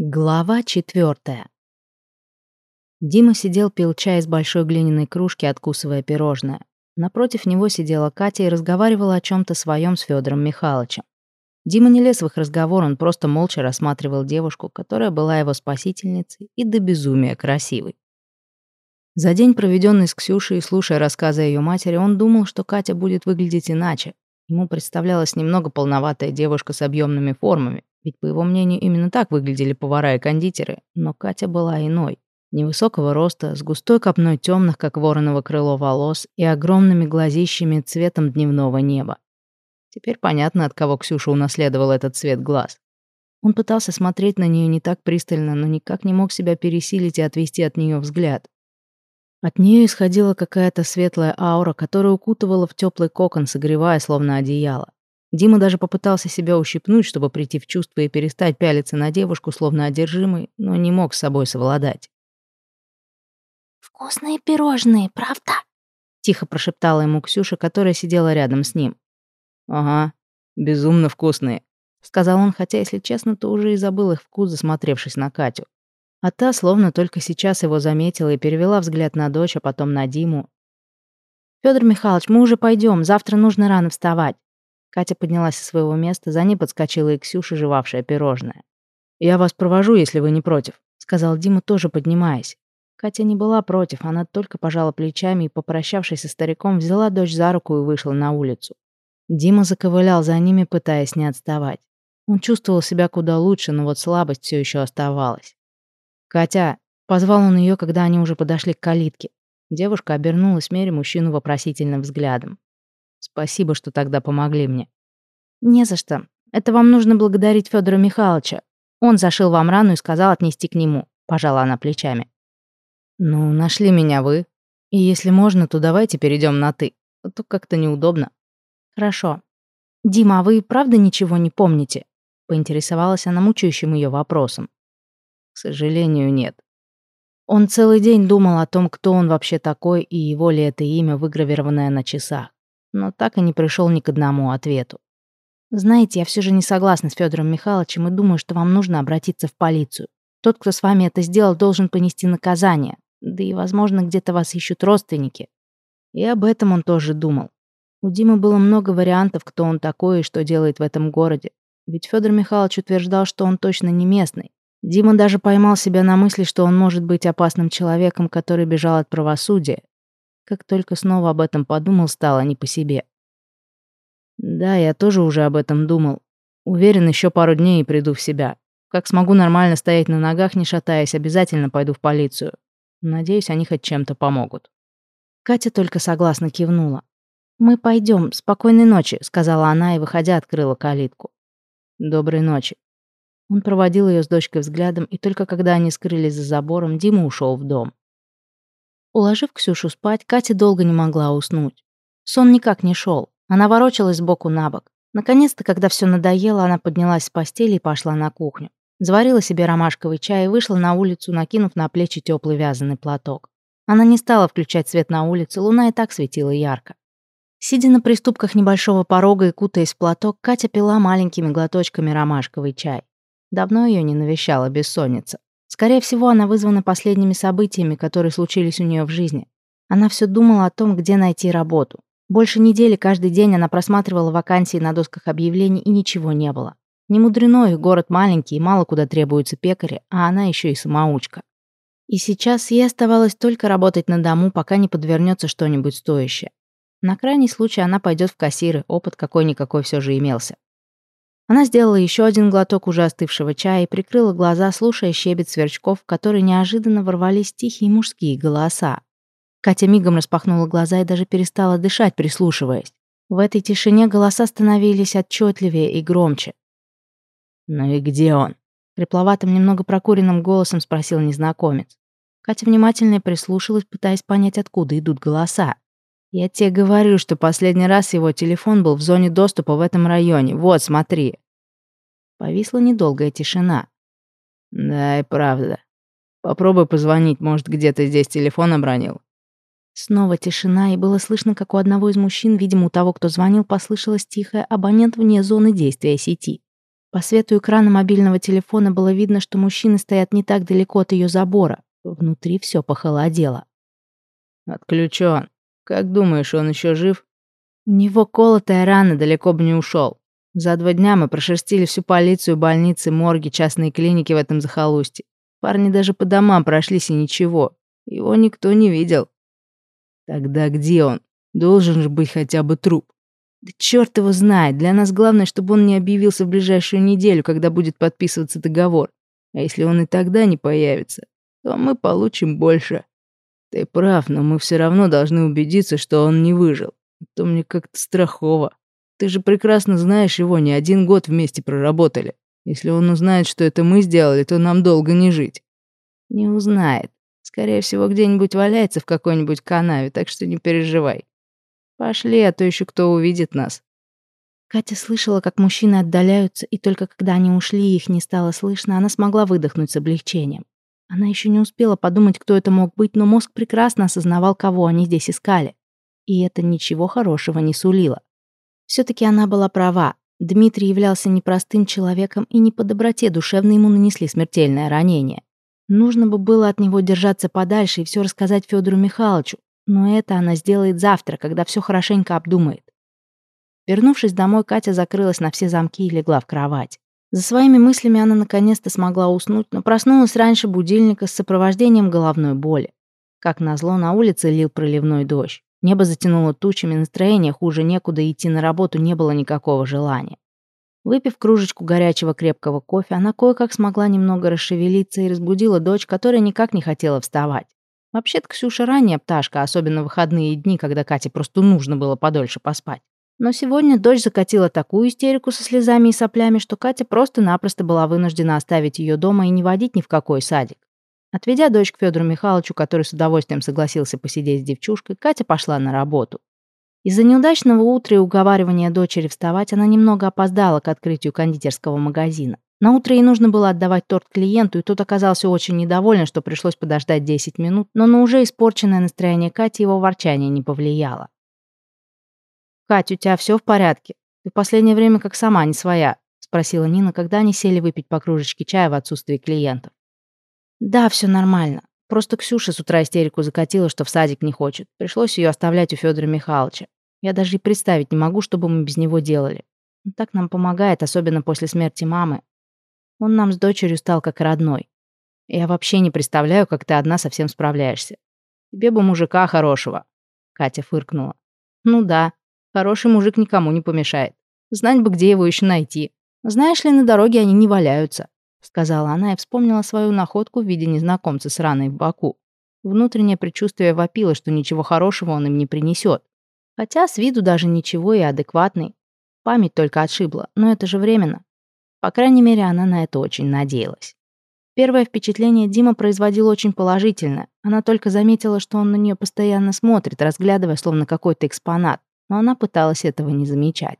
Глава четвертая. Дима сидел, пил чай из большой глиняной кружки, откусывая пирожное. Напротив него сидела Катя и разговаривала о чем то своем с Федором Михайловичем. Дима не лез в их разговор, он просто молча рассматривал девушку, которая была его спасительницей и до безумия красивой. За день, проведенный с Ксюшей, слушая рассказы ее матери, он думал, что Катя будет выглядеть иначе. Ему представлялась немного полноватая девушка с объемными формами, ведь, по его мнению, именно так выглядели повара и кондитеры, но Катя была иной. Невысокого роста, с густой копной темных, как вороново крыло волос, и огромными глазищами цветом дневного неба. Теперь понятно, от кого Ксюша унаследовала этот цвет глаз. Он пытался смотреть на нее не так пристально, но никак не мог себя пересилить и отвести от нее взгляд. От нее исходила какая-то светлая аура, которая укутывала в теплый кокон, согревая, словно одеяло. Дима даже попытался себя ущипнуть, чтобы прийти в чувство и перестать пялиться на девушку, словно одержимый, но не мог с собой совладать. «Вкусные пирожные, правда?» — тихо прошептала ему Ксюша, которая сидела рядом с ним. «Ага, безумно вкусные», — сказал он, хотя, если честно, то уже и забыл их вкус, засмотревшись на Катю. А та словно только сейчас его заметила и перевела взгляд на дочь, а потом на Диму. Федор Михайлович, мы уже пойдем, завтра нужно рано вставать». Катя поднялась со своего места, за ней подскочила и Ксюша, жевавшая пирожное. «Я вас провожу, если вы не против», — сказал Дима, тоже поднимаясь. Катя не была против, она только пожала плечами и, попрощавшись со стариком, взяла дочь за руку и вышла на улицу. Дима заковылял за ними, пытаясь не отставать. Он чувствовал себя куда лучше, но вот слабость все еще оставалась. «Катя!» — позвал он ее, когда они уже подошли к калитке. Девушка обернулась, меря мужчину вопросительным взглядом. Спасибо, что тогда помогли мне. Не за что. Это вам нужно благодарить Федора Михайловича. Он зашил вам рану и сказал отнести к нему. Пожала она плечами. Ну, нашли меня вы. И если можно, то давайте перейдем на «ты». А то как-то неудобно. Хорошо. Дима, а вы правда ничего не помните? Поинтересовалась она мучающим ее вопросом. К сожалению, нет. Он целый день думал о том, кто он вообще такой и его ли это имя, выгравированное на часах но так и не пришел ни к одному ответу. Знаете, я все же не согласна с Федором Михайловичем и думаю, что вам нужно обратиться в полицию. Тот, кто с вами это сделал, должен понести наказание. Да и, возможно, где-то вас ищут родственники. И об этом он тоже думал. У Димы было много вариантов, кто он такой и что делает в этом городе. Ведь Федор Михайлович утверждал, что он точно не местный. Дима даже поймал себя на мысли, что он может быть опасным человеком, который бежал от правосудия, как только снова об этом подумал, стало не по себе. Да, я тоже уже об этом думал. Уверен, еще пару дней и приду в себя. Как смогу нормально стоять на ногах, не шатаясь, обязательно пойду в полицию. Надеюсь, они хоть чем-то помогут. Катя только согласно кивнула. «Мы пойдем. Спокойной ночи», — сказала она и, выходя, открыла калитку. «Доброй ночи». Он проводил ее с дочкой взглядом, и только когда они скрылись за забором, Дима ушел в дом. Уложив Ксюшу спать, Катя долго не могла уснуть. Сон никак не шел. Она ворочалась сбоку на бок. Наконец-то, когда все надоело, она поднялась с постели и пошла на кухню. Заварила себе ромашковый чай и вышла на улицу, накинув на плечи теплый вязаный платок. Она не стала включать свет на улице, луна и так светила ярко. Сидя на приступках небольшого порога и кутаясь в платок, Катя пила маленькими глоточками ромашковый чай. Давно ее не навещала бессонница. Скорее всего, она вызвана последними событиями, которые случились у нее в жизни. Она все думала о том, где найти работу. Больше недели каждый день она просматривала вакансии на досках объявлений, и ничего не было. Не мудрено, их город маленький, и мало куда требуются пекари, а она еще и самоучка. И сейчас ей оставалось только работать на дому, пока не подвернется что-нибудь стоящее. На крайний случай она пойдет в кассиры, опыт какой-никакой все же имелся. Она сделала еще один глоток уже остывшего чая и прикрыла глаза, слушая щебет сверчков, в которые неожиданно ворвались тихие мужские голоса. Катя мигом распахнула глаза и даже перестала дышать, прислушиваясь. В этой тишине голоса становились отчетливее и громче. «Ну и где он?» — хрипловатым, немного прокуренным голосом спросил незнакомец. Катя внимательно прислушалась, пытаясь понять, откуда идут голоса. «Я тебе говорю, что последний раз его телефон был в зоне доступа в этом районе. Вот, смотри». Повисла недолгая тишина. «Да, и правда. Попробуй позвонить, может, где-то здесь телефон обронил». Снова тишина, и было слышно, как у одного из мужчин, видимо, у того, кто звонил, послышалось тихое «абонент вне зоны действия сети». По свету экрана мобильного телефона было видно, что мужчины стоят не так далеко от ее забора. Внутри все похолодело. «Отключен. Как думаешь, он еще жив?» У него колотая рана, далеко бы не ушел. За два дня мы прошерстили всю полицию, больницы, морги, частные клиники в этом захолустье. Парни даже по домам прошлись и ничего. Его никто не видел. Тогда где он? Должен же быть хотя бы труп. Да черт его знает. Для нас главное, чтобы он не объявился в ближайшую неделю, когда будет подписываться договор. А если он и тогда не появится, то мы получим больше. Ты прав, но мы все равно должны убедиться, что он не выжил. А то мне как-то страхово. Ты же прекрасно знаешь его, не один год вместе проработали. Если он узнает, что это мы сделали, то нам долго не жить. Не узнает. Скорее всего, где-нибудь валяется в какой-нибудь канаве, так что не переживай. Пошли, а то еще кто увидит нас. Катя слышала, как мужчины отдаляются, и только когда они ушли их не стало слышно, она смогла выдохнуть с облегчением. Она еще не успела подумать, кто это мог быть, но мозг прекрасно осознавал, кого они здесь искали. И это ничего хорошего не сулило. Все-таки она была права. Дмитрий являлся непростым человеком, и не по доброте душевно ему нанесли смертельное ранение. Нужно бы было от него держаться подальше и все рассказать Федору Михайловичу, но это она сделает завтра, когда все хорошенько обдумает. Вернувшись домой, Катя закрылась на все замки и легла в кровать. За своими мыслями она наконец-то смогла уснуть, но проснулась раньше будильника с сопровождением головной боли. Как назло, на улице лил проливной дождь. Небо затянуло тучами, настроение хуже некуда, идти на работу не было никакого желания. Выпив кружечку горячего крепкого кофе, она кое-как смогла немного расшевелиться и разбудила дочь, которая никак не хотела вставать. Вообще-то Ксюша ранняя пташка, особенно в выходные дни, когда Кате просто нужно было подольше поспать. Но сегодня дочь закатила такую истерику со слезами и соплями, что Катя просто-напросто была вынуждена оставить ее дома и не водить ни в какой садик. Отведя дочь к Федору Михайловичу, который с удовольствием согласился посидеть с девчушкой, Катя пошла на работу. Из-за неудачного утра и уговаривания дочери вставать, она немного опоздала к открытию кондитерского магазина. На утро ей нужно было отдавать торт клиенту, и тот оказался очень недоволен, что пришлось подождать 10 минут, но на уже испорченное настроение Кати его ворчание не повлияло. «Кать, у тебя все в порядке? Ты в последнее время как сама не своя», — спросила Нина, когда они сели выпить по кружечке чая в отсутствии клиентов. «Да, все нормально. Просто Ксюша с утра истерику закатила, что в садик не хочет. Пришлось ее оставлять у Федора Михайловича. Я даже и представить не могу, что бы мы без него делали. Он так нам помогает, особенно после смерти мамы. Он нам с дочерью стал как родной. Я вообще не представляю, как ты одна совсем справляешься. Тебе бы мужика хорошего. Катя фыркнула. Ну да, хороший мужик никому не помешает. Знать бы, где его еще найти. Знаешь ли, на дороге они не валяются, сказала она и вспомнила свою находку в виде незнакомца с раной в боку. Внутреннее предчувствие вопило, что ничего хорошего он им не принесет. Хотя с виду даже ничего и адекватный. Память только отшибла, но это же временно. По крайней мере, она на это очень надеялась. Первое впечатление Дима производил очень положительное. Она только заметила, что он на нее постоянно смотрит, разглядывая словно какой-то экспонат, но она пыталась этого не замечать.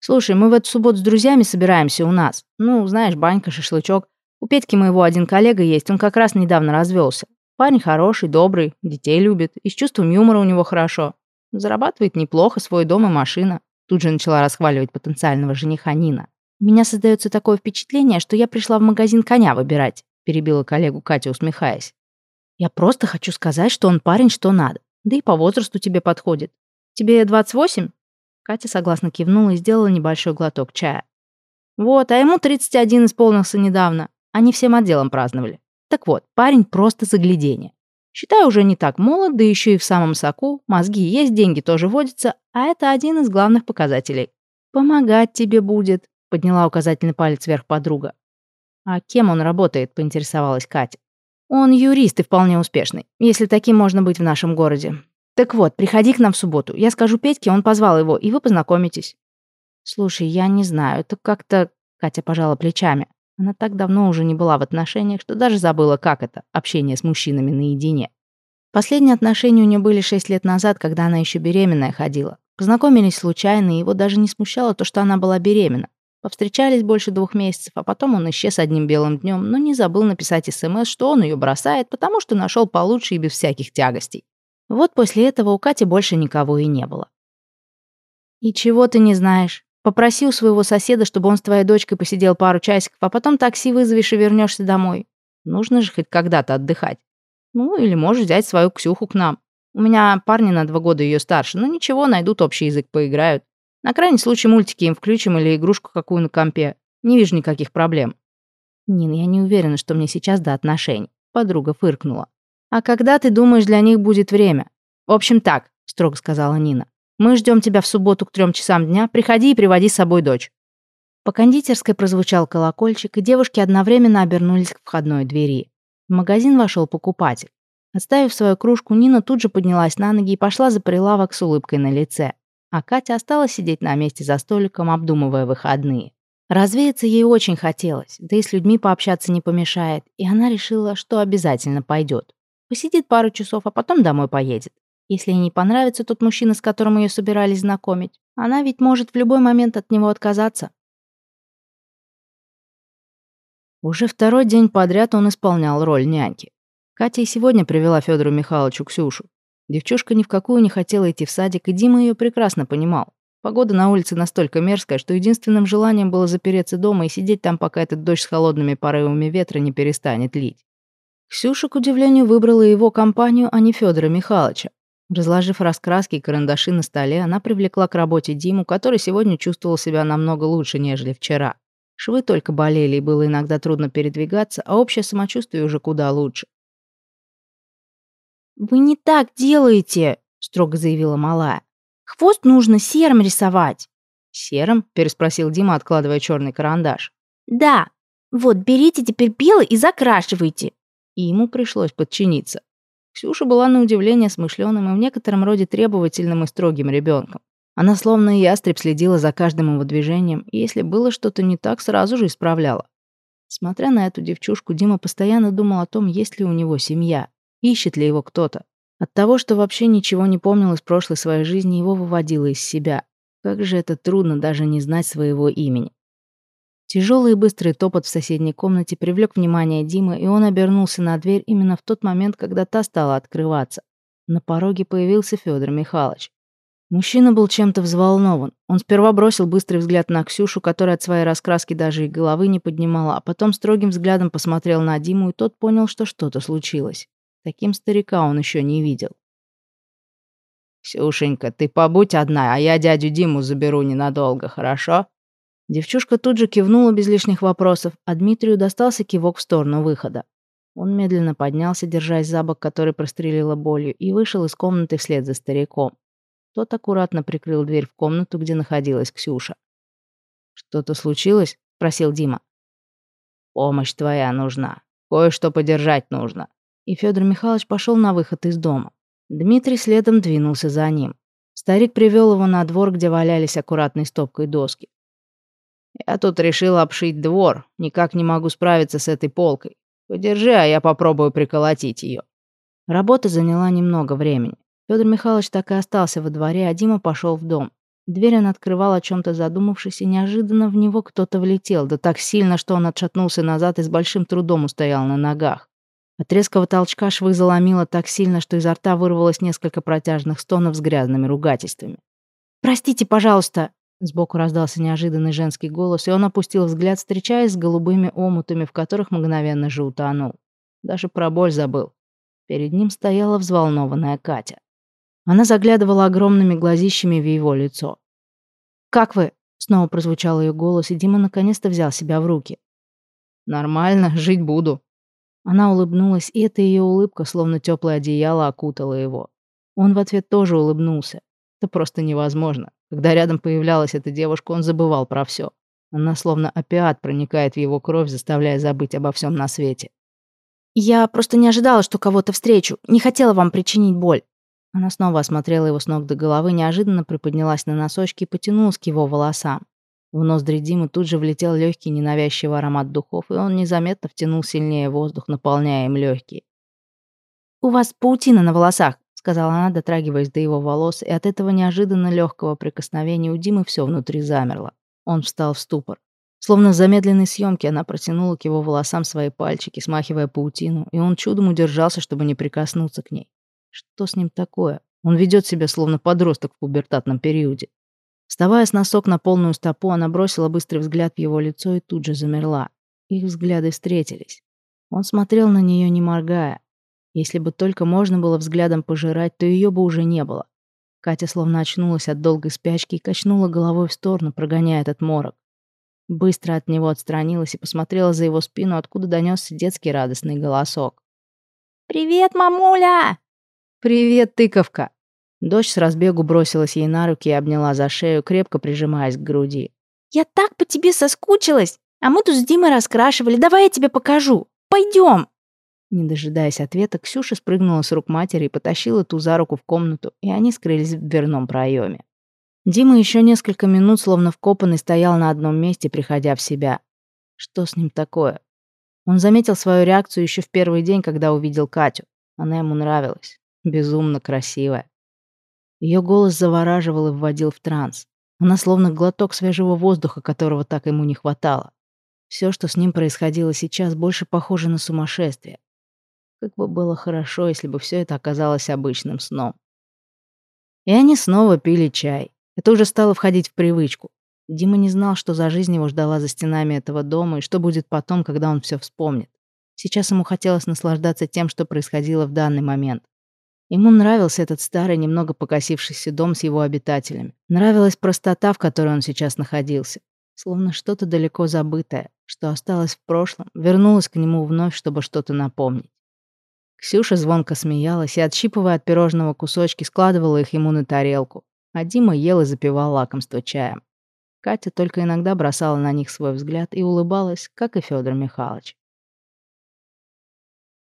«Слушай, мы в эту субботу с друзьями собираемся у нас. Ну, знаешь, банька, шашлычок. У Петьки моего один коллега есть, он как раз недавно развелся. Парень хороший, добрый, детей любит, и с чувством юмора у него хорошо. Зарабатывает неплохо, свой дом и машина». Тут же начала расхваливать потенциального жениха Нина. «У меня создается такое впечатление, что я пришла в магазин коня выбирать», перебила коллегу Катя, усмехаясь. «Я просто хочу сказать, что он парень, что надо. Да и по возрасту тебе подходит. Тебе 28?» Катя согласно кивнула и сделала небольшой глоток чая. «Вот, а ему 31 исполнился недавно. Они всем отделом праздновали. Так вот, парень просто заглядение. Считай, уже не так молод, да еще и в самом соку. Мозги есть, деньги тоже водятся, а это один из главных показателей. Помогать тебе будет подняла указательный палец вверх подруга. «А кем он работает?» — поинтересовалась Катя. «Он юрист и вполне успешный, если таким можно быть в нашем городе. Так вот, приходи к нам в субботу. Я скажу Петьке, он позвал его, и вы познакомитесь». «Слушай, я не знаю, это как-то...» Катя пожала плечами. Она так давно уже не была в отношениях, что даже забыла, как это — общение с мужчинами наедине. Последние отношения у нее были шесть лет назад, когда она еще беременная ходила. Познакомились случайно, и его даже не смущало то, что она была беременна. Повстречались больше двух месяцев, а потом он исчез одним белым днем, но не забыл написать СМС, что он ее бросает, потому что нашел получше и без всяких тягостей. Вот после этого у Кати больше никого и не было. «И чего ты не знаешь?» Попроси у своего соседа, чтобы он с твоей дочкой посидел пару часиков, а потом такси вызовешь и вернешься домой. Нужно же хоть когда-то отдыхать. Ну, или можешь взять свою Ксюху к нам. У меня парни на два года ее старше, но ничего, найдут общий язык, поиграют. На крайний случай мультики им включим или игрушку какую на компе. Не вижу никаких проблем. Нин, я не уверена, что мне сейчас до отношений. Подруга фыркнула. А когда ты думаешь, для них будет время? В общем так, строго сказала Нина. Мы ждем тебя в субботу к трем часам дня. Приходи и приводи с собой дочь. По кондитерской прозвучал колокольчик, и девушки одновременно обернулись к входной двери. В магазин вошел покупатель. Оставив свою кружку, Нина тут же поднялась на ноги и пошла за прилавок с улыбкой на лице. А Катя осталась сидеть на месте за столиком, обдумывая выходные. Развеяться ей очень хотелось, да и с людьми пообщаться не помешает, и она решила, что обязательно пойдет. Посидит пару часов, а потом домой поедет. Если ей не понравится тот мужчина, с которым ее собирались знакомить, она ведь может в любой момент от него отказаться. Уже второй день подряд он исполнял роль няньки. Катя и сегодня привела Федору Михайловичу Ксюшу. Девчушка ни в какую не хотела идти в садик, и Дима ее прекрасно понимал. Погода на улице настолько мерзкая, что единственным желанием было запереться дома и сидеть там, пока этот дождь с холодными порывами ветра не перестанет лить. Ксюша, к удивлению, выбрала его компанию, а не Федора Михайловича. Разложив раскраски и карандаши на столе, она привлекла к работе Диму, который сегодня чувствовал себя намного лучше, нежели вчера. Швы только болели, и было иногда трудно передвигаться, а общее самочувствие уже куда лучше. «Вы не так делаете», — строго заявила малая. «Хвост нужно серым рисовать». «Серым?» — переспросил Дима, откладывая черный карандаш. «Да. Вот, берите теперь белый и закрашивайте». И ему пришлось подчиниться. Ксюша была на удивление смышленым и в некотором роде требовательным и строгим ребенком. Она словно ястреб следила за каждым его движением, и если было что-то не так, сразу же исправляла. Смотря на эту девчушку, Дима постоянно думал о том, есть ли у него семья, ищет ли его кто-то. От того, что вообще ничего не помнил из прошлой своей жизни, его выводило из себя. Как же это трудно даже не знать своего имени. Тяжелый и быстрый топот в соседней комнате привлек внимание Димы, и он обернулся на дверь именно в тот момент, когда та стала открываться. На пороге появился Федор Михайлович. Мужчина был чем-то взволнован. Он сперва бросил быстрый взгляд на Ксюшу, которая от своей раскраски даже и головы не поднимала, а потом строгим взглядом посмотрел на Диму, и тот понял, что что-то случилось. Таким старика он еще не видел. «Ксюшенька, ты побудь одна, а я дядю Диму заберу ненадолго, хорошо?» Девчушка тут же кивнула без лишних вопросов, а Дмитрию достался кивок в сторону выхода. Он медленно поднялся, держась за бок, который прострелила болью, и вышел из комнаты вслед за стариком. Тот аккуратно прикрыл дверь в комнату, где находилась Ксюша. «Что-то случилось?» — просил Дима. «Помощь твоя нужна. Кое-что подержать нужно». И Федор Михайлович пошел на выход из дома. Дмитрий следом двинулся за ним. Старик привел его на двор, где валялись аккуратной стопкой доски. Я тут решил обшить двор, никак не могу справиться с этой полкой. Подержи, а я попробую приколотить ее. Работа заняла немного времени. Федор Михайлович так и остался во дворе, а Дима пошел в дом. Дверь он открывал о чем-то задумавшись, и неожиданно в него кто-то влетел, да так сильно, что он отшатнулся назад и с большим трудом устоял на ногах. От резкого толчка швы заломило так сильно, что изо рта вырвалось несколько протяжных стонов с грязными ругательствами. «Простите, пожалуйста», Сбоку раздался неожиданный женский голос, и он опустил взгляд, встречаясь с голубыми омутами, в которых мгновенно же утонул. Даже про боль забыл. Перед ним стояла взволнованная Катя. Она заглядывала огромными глазищами в его лицо. «Как вы?» — снова прозвучал ее голос, и Дима наконец-то взял себя в руки. «Нормально, жить буду». Она улыбнулась, и эта ее улыбка, словно теплое одеяло, окутала его. Он в ответ тоже улыбнулся. Это просто невозможно. Когда рядом появлялась эта девушка, он забывал про все. Она словно опиат проникает в его кровь, заставляя забыть обо всем на свете. «Я просто не ожидала, что кого-то встречу. Не хотела вам причинить боль». Она снова осмотрела его с ног до головы, неожиданно приподнялась на носочки и потянулась к его волосам. В ноздри Димы тут же влетел легкий ненавязчивый аромат духов, и он незаметно втянул сильнее воздух, наполняя им легкие. «У вас паутина на волосах сказала она, дотрагиваясь до его волос, и от этого неожиданно легкого прикосновения у Димы все внутри замерло. Он встал в ступор. Словно в замедленной съемке она протянула к его волосам свои пальчики, смахивая паутину, и он чудом удержался, чтобы не прикоснуться к ней. Что с ним такое? Он ведет себя словно подросток в пубертатном периоде. Вставая с носок на полную стопу, она бросила быстрый взгляд в его лицо и тут же замерла. Их взгляды встретились. Он смотрел на нее, не моргая. Если бы только можно было взглядом пожирать, то ее бы уже не было. Катя словно очнулась от долгой спячки и качнула головой в сторону, прогоняя этот морок. Быстро от него отстранилась и посмотрела за его спину, откуда донесся детский радостный голосок. «Привет, мамуля!» «Привет, тыковка!» Дочь с разбегу бросилась ей на руки и обняла за шею, крепко прижимаясь к груди. «Я так по тебе соскучилась! А мы тут с Димой раскрашивали. Давай я тебе покажу. Пойдем!» Не дожидаясь ответа, Ксюша спрыгнула с рук матери и потащила ту за руку в комнату, и они скрылись в дверном проеме. Дима еще несколько минут, словно вкопанный, стоял на одном месте, приходя в себя. Что с ним такое? Он заметил свою реакцию еще в первый день, когда увидел Катю. Она ему нравилась. Безумно красивая. Ее голос завораживал и вводил в транс. Она словно глоток свежего воздуха, которого так ему не хватало. Все, что с ним происходило сейчас, больше похоже на сумасшествие. Как бы было хорошо, если бы все это оказалось обычным сном. И они снова пили чай. Это уже стало входить в привычку. Дима не знал, что за жизнь его ждала за стенами этого дома и что будет потом, когда он все вспомнит. Сейчас ему хотелось наслаждаться тем, что происходило в данный момент. Ему нравился этот старый, немного покосившийся дом с его обитателями. Нравилась простота, в которой он сейчас находился. Словно что-то далеко забытое, что осталось в прошлом, вернулось к нему вновь, чтобы что-то напомнить. Ксюша звонко смеялась и, отщипывая от пирожного кусочки, складывала их ему на тарелку, а Дима ел и запивал лакомство чаем. Катя только иногда бросала на них свой взгляд и улыбалась, как и Федор Михайлович.